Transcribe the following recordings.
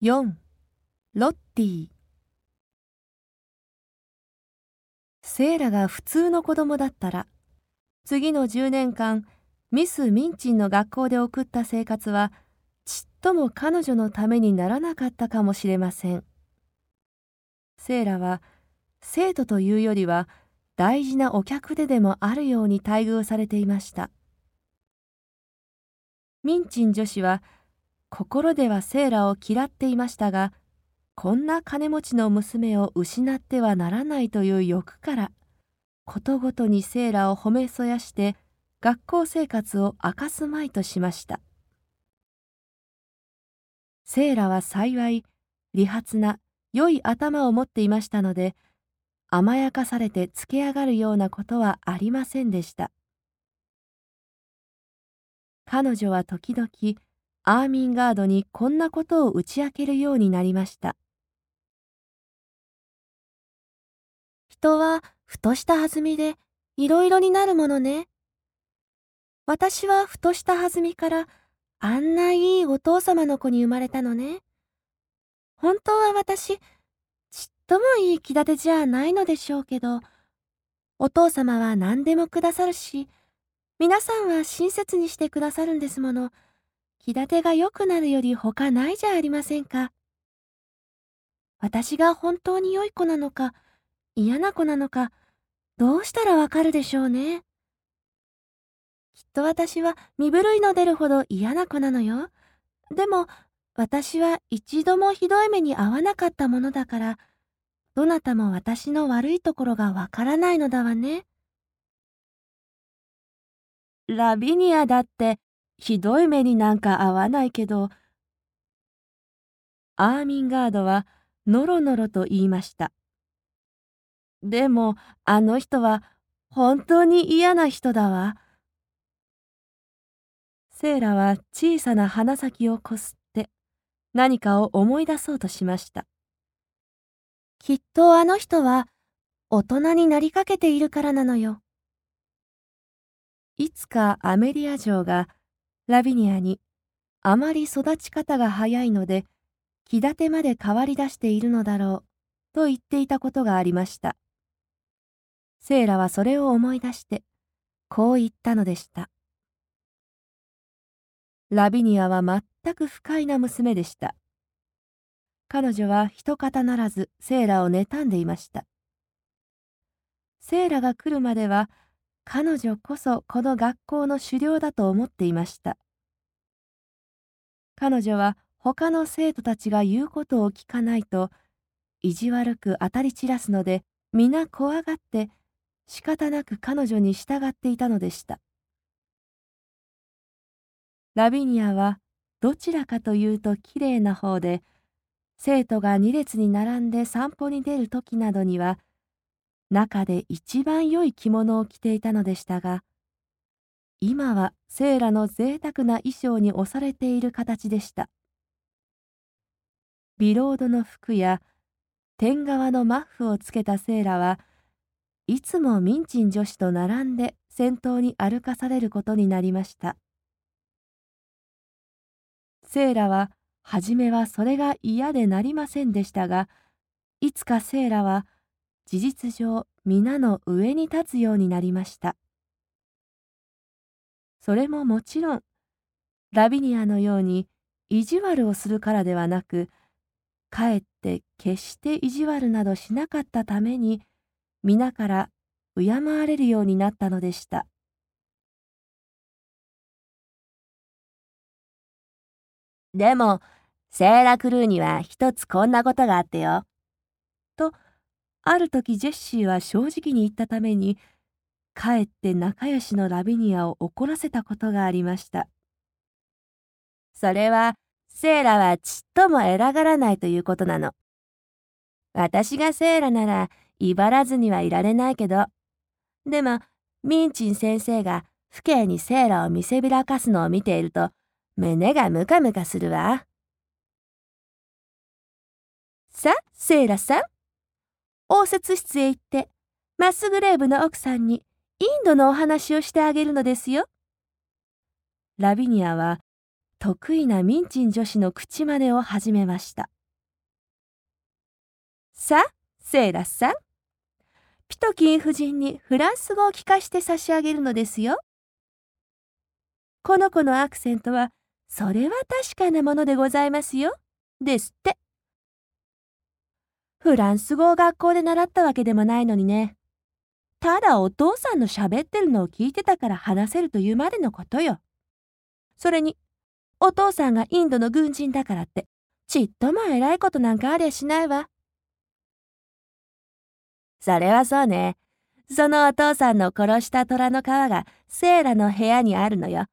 4ロッティ。セイラが普通の子供だったら次の10年間ミス・ミンチンの学校で送った生活はちっとも彼女のためにならなかったかもしれません。セイラは生徒というよりは大事なお客ででもあるように待遇されていました。ミンチン女子は心ではセーラを嫌っていましたがこんな金持ちの娘を失ってはならないという欲からことごとにセーラを褒めそやして学校生活を明かすまいとしました。セーラは幸い利発な良い頭を持っていましたので甘やかされてつけ上がるようなことはありませんでした。彼女は時々アーミンガードにこんなことを打ち明けるようになりました。人はふとした弾みでいろいろになるものね。私はふとした弾みからあんないいお父様の子に生まれたのね。本当は私ちっともいい気立てじゃないのでしょうけどお父様は何でもくださるし皆さんは親切にしてくださるんですもの。気立てが良くなるより他ないじゃありませんか。私が本当に良い子なのか、嫌な子なのか、どうしたらわかるでしょうね。きっと私は身震いの出るほど嫌な子なのよ。でも、私は一度もひどい目に遭わなかったものだから、どなたも私の悪いところがわからないのだわね。ラビニアだってひどい目になんか合わないけど。アーミンガードはノロノロと言いました。でもあの人は本当に嫌な人だわ。セイラは小さな鼻先をこすって何かを思い出そうとしました。きっとあの人は大人になりかけているからなのよ。いつかアメリア城がラビニアにあまり育ち方が早いので気立てまで変わり出しているのだろうと言っていたことがありました。セイラはそれを思い出してこう言ったのでした。ラビニアは全く不快な娘でした。彼女は一方ならずセイラを妬んでいました。セイラが来るまでは彼女こそこの学校の狩猟だと思っていました。彼女は他の生徒たちが言うことを聞かないと意地悪く当たり散らすので皆怖がって仕方なく彼女に従っていたのでした。ラビニアはどちらかというときれいな方で生徒が2列に並んで散歩に出る時などには中で一番良い着物を着ていたのでしたが今はセーラの贅沢な衣装に押されている形でした。ビロードの服や天側のマッフをつけたセーラはいつもミンチン女子と並んで先頭に歩かされることになりました。セーラは初めはそれが嫌でなりませんでしたがいつかセーラは事実上皆の上に立つようになりましたそれももちろんラビニアのように意地悪をするからではなくかえって決して意地悪などしなかったために皆から敬われるようになったのでしたでもセーラ・クルーには一つこんなことがあってよ。ある時ジェッシーは正直に言ったためにかえって仲良しのラビニアを怒らせたことがありました。それはセーラはちっとも偉がらないということなの。私がセーラなら威張らずにはいられないけど。でもミンチン先生が父兄にセーラを見せびらかすのを見ていると胸がムカムカするわ。さセーラさん？応接室へ行ってマスグレーブの奥さんにインドのお話をしてあげるのですよ。ラビニアは得意なミンチン女子の口真似を始めました。さあ、セーラさん。ピトキン夫人にフランス語を聞かして差し上げるのですよ。この子のアクセントは、それは確かなものでございますよ。ですって。フランス語を学校で習ったわけでもないのにね。ただお父さんの喋ってるのを聞いてたから話せるというまでのことよ。それに、お父さんがインドの軍人だからって、ちっとも偉いことなんかありゃしないわ。それはそうね。そのお父さんの殺した虎の皮がセーラの部屋にあるのよ。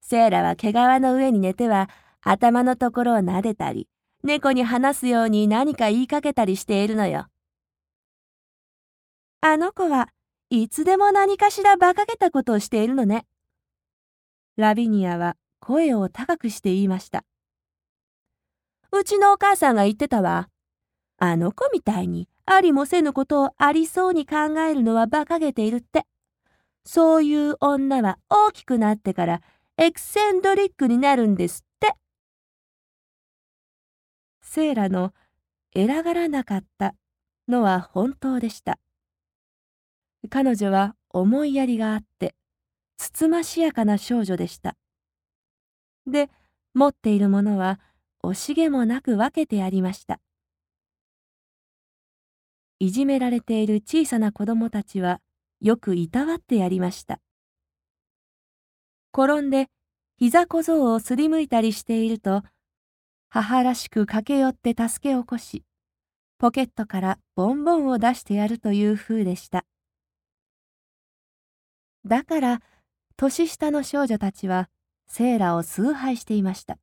セーラは毛皮の上に寝ては頭のところを撫でたり、猫に話すように何か言いかけたりしているのよ。あの子はいつでも何かしら馬鹿げたことをしているのね。ラビニアは声を高くして言いました。うちのお母さんが言ってたわ。あの子みたいにありもせぬことをありそうに考えるのは馬鹿げているって。そういう女は大きくなってからエクセンドリックになるんです。セーラの偉がらなかったのは本当でした。彼女は思いやりがあって、つつましやかな少女でした。で、持っているものは惜しげもなく分けてありました。いじめられている小さな子供たちはよくいたわってやりました。転んで膝小僧をすりむいたりしていると、母らしく駆け寄って助け起こし、ポケットからボンボンを出してやるという風でした。だから年下の少女たちはセーラを崇拝していました。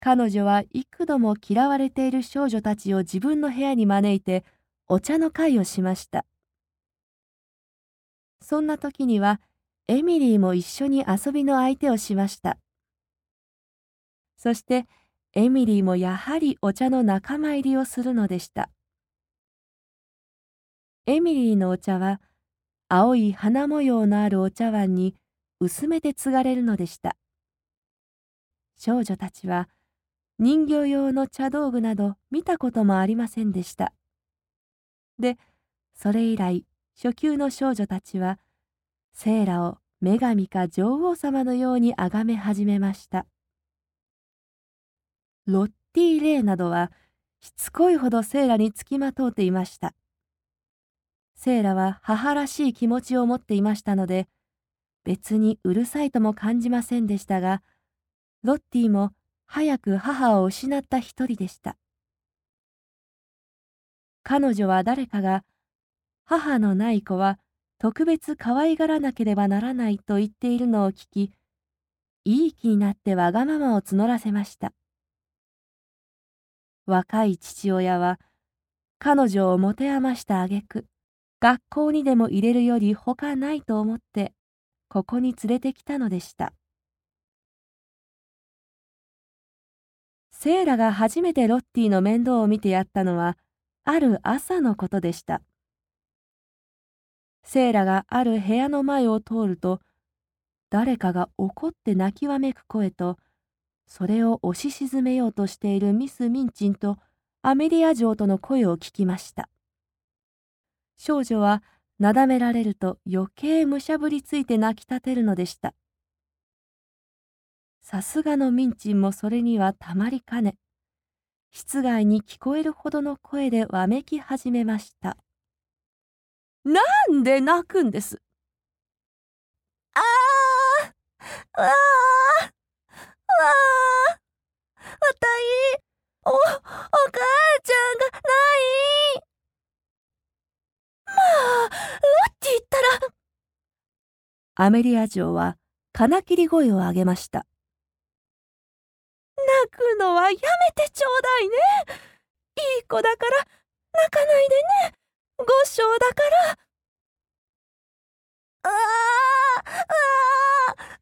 彼女は幾度も嫌われている少女たちを自分の部屋に招いてお茶の会をしました。そんな時にはエミリーも一緒に遊びの相手をしました。そしてエミリーもやはりお茶の仲間入りをするのでした。エミリーのお茶は青い花模様のあるお茶碗に薄めて継がれるのでした。少女たちは人形用の茶道具など見たこともありませんでした。でそれ以来初級の少女たちはセーラを女神か女王様のように崇め始めました。ロッティ・レイなどはしつこいほどセーラにつきまとうていましたセーラは母らしい気持ちを持っていましたので、別にうるさいとも感じませんでしたが、ロッティも早く母を失った一人でした。彼女は誰かが、母のない子は特別可愛がらなければならないと言っているのを聞き、いい気になってわがままを募らせました。若い父親は、彼女を持て余した挙句、学校にでも入れるより他ないと思ってここに連れてきたのでした。セーラが初めてロッティの面倒を見てやったのはある朝のことでした。セーラがある部屋の前を通ると誰かが怒って泣きわめく声とそれを押し沈めようとしているミス・ミンチンとアメリア城との声を聞きました少女はなだめられると余計むしゃぶりついて泣きたてるのでした。さすがのミンチンもそれにはたまりかね、室外に聞こえるほどの声でわめき始めました。なんで泣くんです？ああわあわあわたいお、お母ちゃんがないまあ、ロッティったら。アメリア城は金切り声を上げました。泣くのはやめてちょうだいね。いい子だから泣かないでね。五章だから。ああ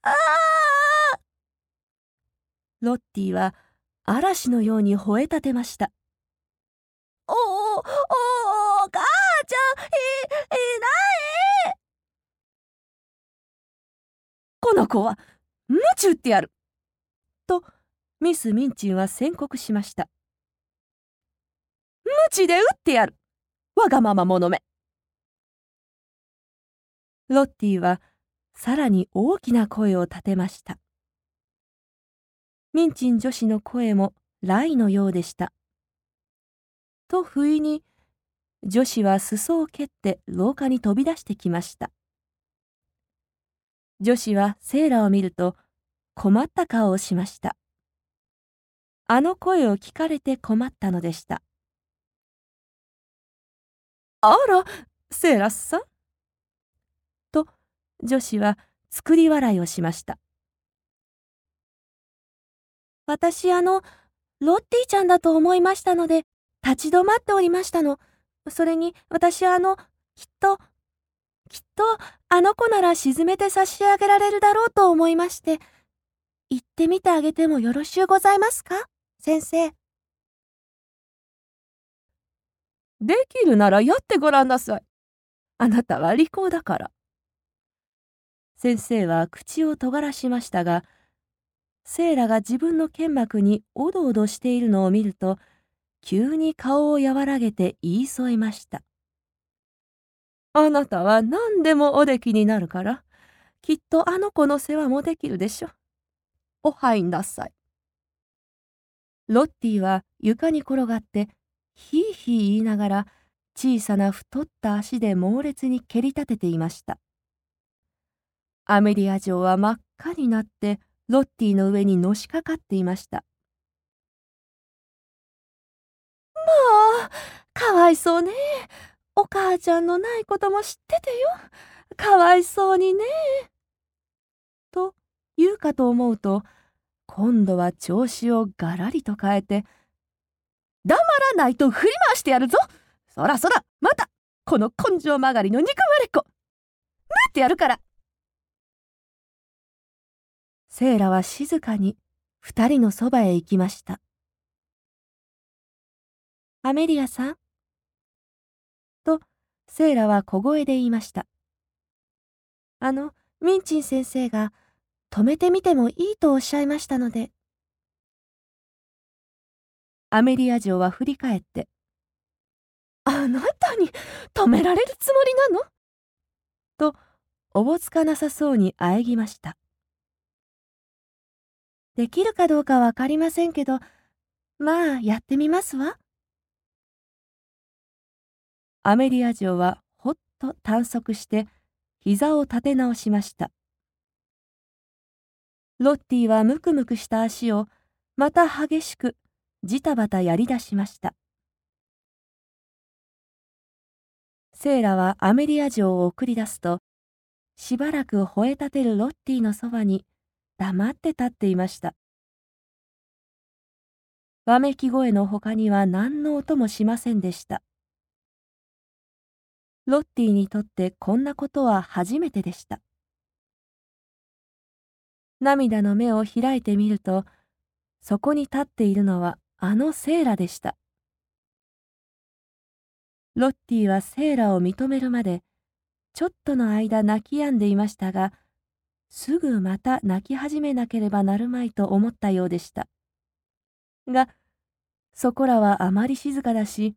ああああロッティは嵐のように吠えたてました。おお、お母ちゃん、い、いない？この子は、鞭打ってやる。とミス・ミンチンは宣告しました。無知で撃ってやる。わがまま者め。ロッティはさらに大きな声を立てました。ミンチン女子の声も雷のようでした。と不意に女子は裾を蹴って廊下に飛び出してきました。女子はセーラを見ると困った顔をしました。あの声を聞かれて困ったのでした。あらセーラさん？と女子は作り笑いをしました私あのロッティちゃんだと思いましたので立ち止まっておりましたのそれに私はあのきっときっとあの子なら沈めて差し上げられるだろうと思いまして行ってみてあげてもよろしゅうございますか？先生。できるならやってごらんなさい。あなたは利口だから。先生は口を尖らしましたが、セーラが自分の剣幕におどおどしているのを見ると、急に顔を和らげて言い添えました。あなたは何でもおできになるから、きっとあの子の世話もできるでしょ。おはいなさい。ロッティは床に転がってヒーヒー言いながら小さな太った足で猛烈に蹴り立てていましたアメリア城は真っ赤になってロッティの上にのしかかっていました。もうかわいそうね。お母ちゃんのないことも知っててよ。かわいそうにね。と言うかと思うと今度は調子をがらりと変えて、黙らないと振り回してやるぞ。そらそら、またこの根性曲がりの憎まれっ子。待ってやるから。セイラは静かに二人のそばへ行きました。アメリアさん？と、セイラは小声で言いました。あの、ミンチン先生が止めてみてもいいとおっしゃいましたので。アメリア城は振り返って、あなたに止められるつもりなの？と、おぼつかなさそうに喘ぎました。できるかどうかわかりませんけど、まあ、やってみますわ。アメリア城はほっと短足して、膝を立て直しました。ロッティはムクムクした足をまた激しくジタバタやり出しましたセイラはアメリア城を送り出すとしばらく吠え立てるロッティのそばに黙って立っていました。わめき声のほかには何の音もしませんでした。ロッティにとってこんなことは初めてでした。涙の目を開いてみるとそこに立っているのはあのセーラでした。ロッティはセーラを認めるまでちょっとの間泣き止んでいましたがすぐまた泣き始めなければなるまいと思ったようでしたがそこらはあまり静かだし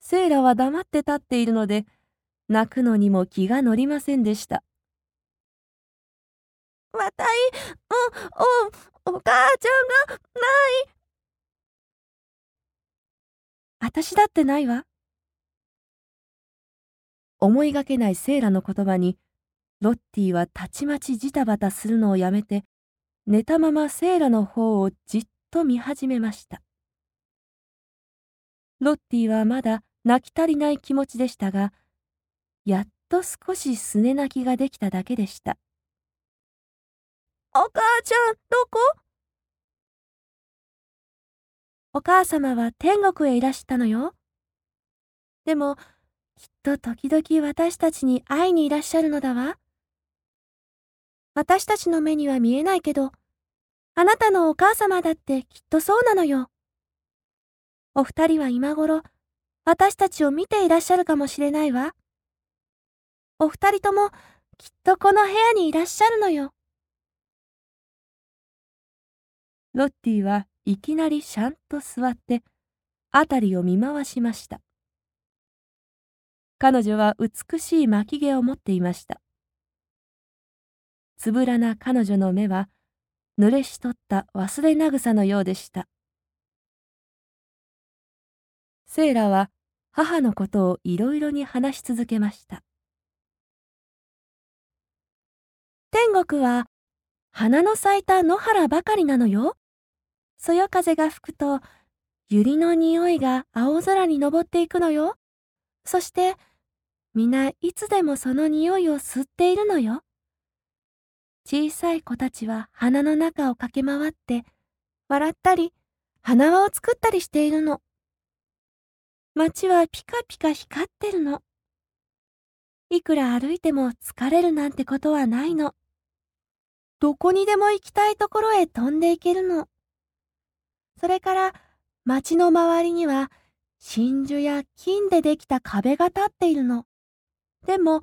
セーラは黙って立っているので泣くのにも気が乗りませんでしたわたい、お、お、お母ちゃんが、ない。私だってないわ。思いがけないセイラの言葉に、ロッティはたちまちジタバタするのをやめて、寝たままセイラの方をじっと見始めました。ロッティはまだ泣き足りない気持ちでしたが、やっと少しすね泣きができただけでした。お母ちゃん、どこ？お母様は天国へいらしたのよ。でも、きっと時々私たちに会いにいらっしゃるのだわ。私たちの目には見えないけど、あなたのお母様だってきっとそうなのよ。お二人は今頃、私たちを見ていらっしゃるかもしれないわ。お二人とも、きっとこの部屋にいらっしゃるのよ。ロッティはいきなりしゃんと座って辺りを見回しました彼女は美しい巻き毛を持っていましたつぶらな彼女の目は濡れしとった忘れ渚のようでした。セイラは母のことをいろいろに話し続けました。天国は花の咲いた野原ばかりなのよ。そよ風が吹くと百合の匂いが青空に昇っていくのよ。そして皆いつでもその匂いを吸っているのよ。小さい子たちは花の中を駆け回って笑ったり花輪を作ったりしているの。街はピカピカ光ってるの。いくら歩いても疲れるなんてことはないの。どこにでも行きたいところへ飛んでいけるの。それから街の周りには真珠や金でできた壁が立っているの。でも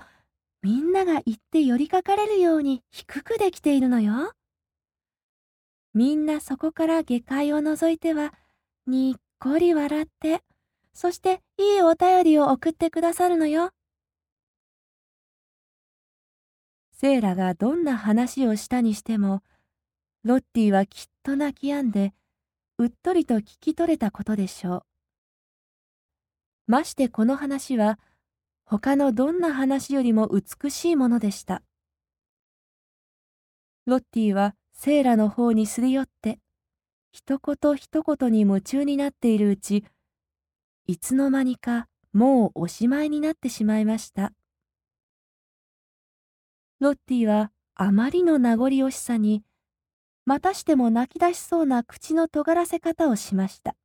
みんなが行って寄りかかれるように低くできているのよ。みんなそこから下界を覗いては、にっこり笑って、そしていいお便りを送ってくださるのよ。セイラがどんな話をしたにしても、ロッティはきっと泣き止んで、うっとりと聞き取れたことでしょう。ましてこの話は、他のどんな話よりも美しいものでした。ロッティはセーラの方にすり寄って、一言一言に夢中になっているうち、いつの間にかもうおしまいになってしまいました。ロッティはあまりの名残惜しさに、またしても泣き出しそうな口の尖らせ方をしました。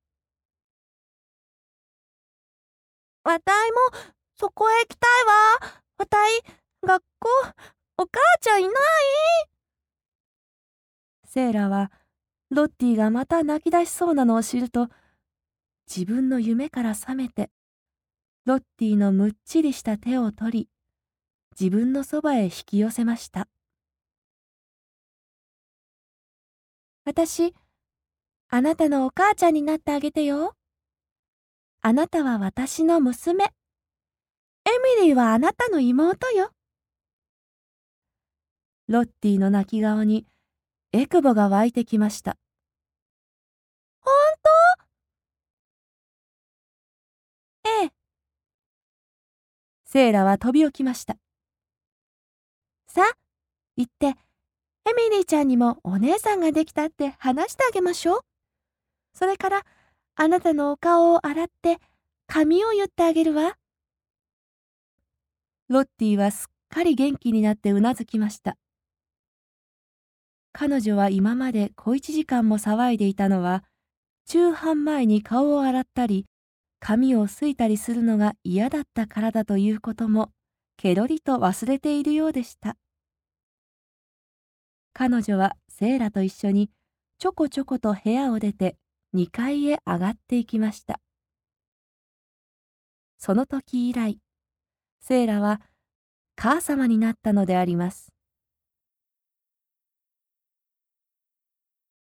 わたいもそこへ行きたいわ。わたい、学校、お母ちゃんいない？セーラは、ロッティがまた泣き出しそうなのを知ると、自分の夢から覚めて、ロッティのむっちりした手を取り、自分のそばへ引き寄せました。私、あなたのお母ちゃんになってあげてよ。あなたは私の娘。エミリーはあなたの妹よ。ロッティの泣き顔にエクボが湧いてきました。本当？ええ。セイラは飛び起きました。さあ、行って、エミリーちゃんにもお姉さんができたって話してあげましょう。それから、あなたのお顔を洗って、髪を言ってあげるわ。ロッティはすっかり元気になってうなずきました。彼女は今まで小一時間も騒いでいたのは、中半前に顔を洗ったり、髪をすいたりするのが嫌だったからだということも、けろりと忘れているようでした。彼女はセーラと一緒にちょこちょこと部屋を出て2階へ上がっていきました。その時以来、セーラは母様になったのであります。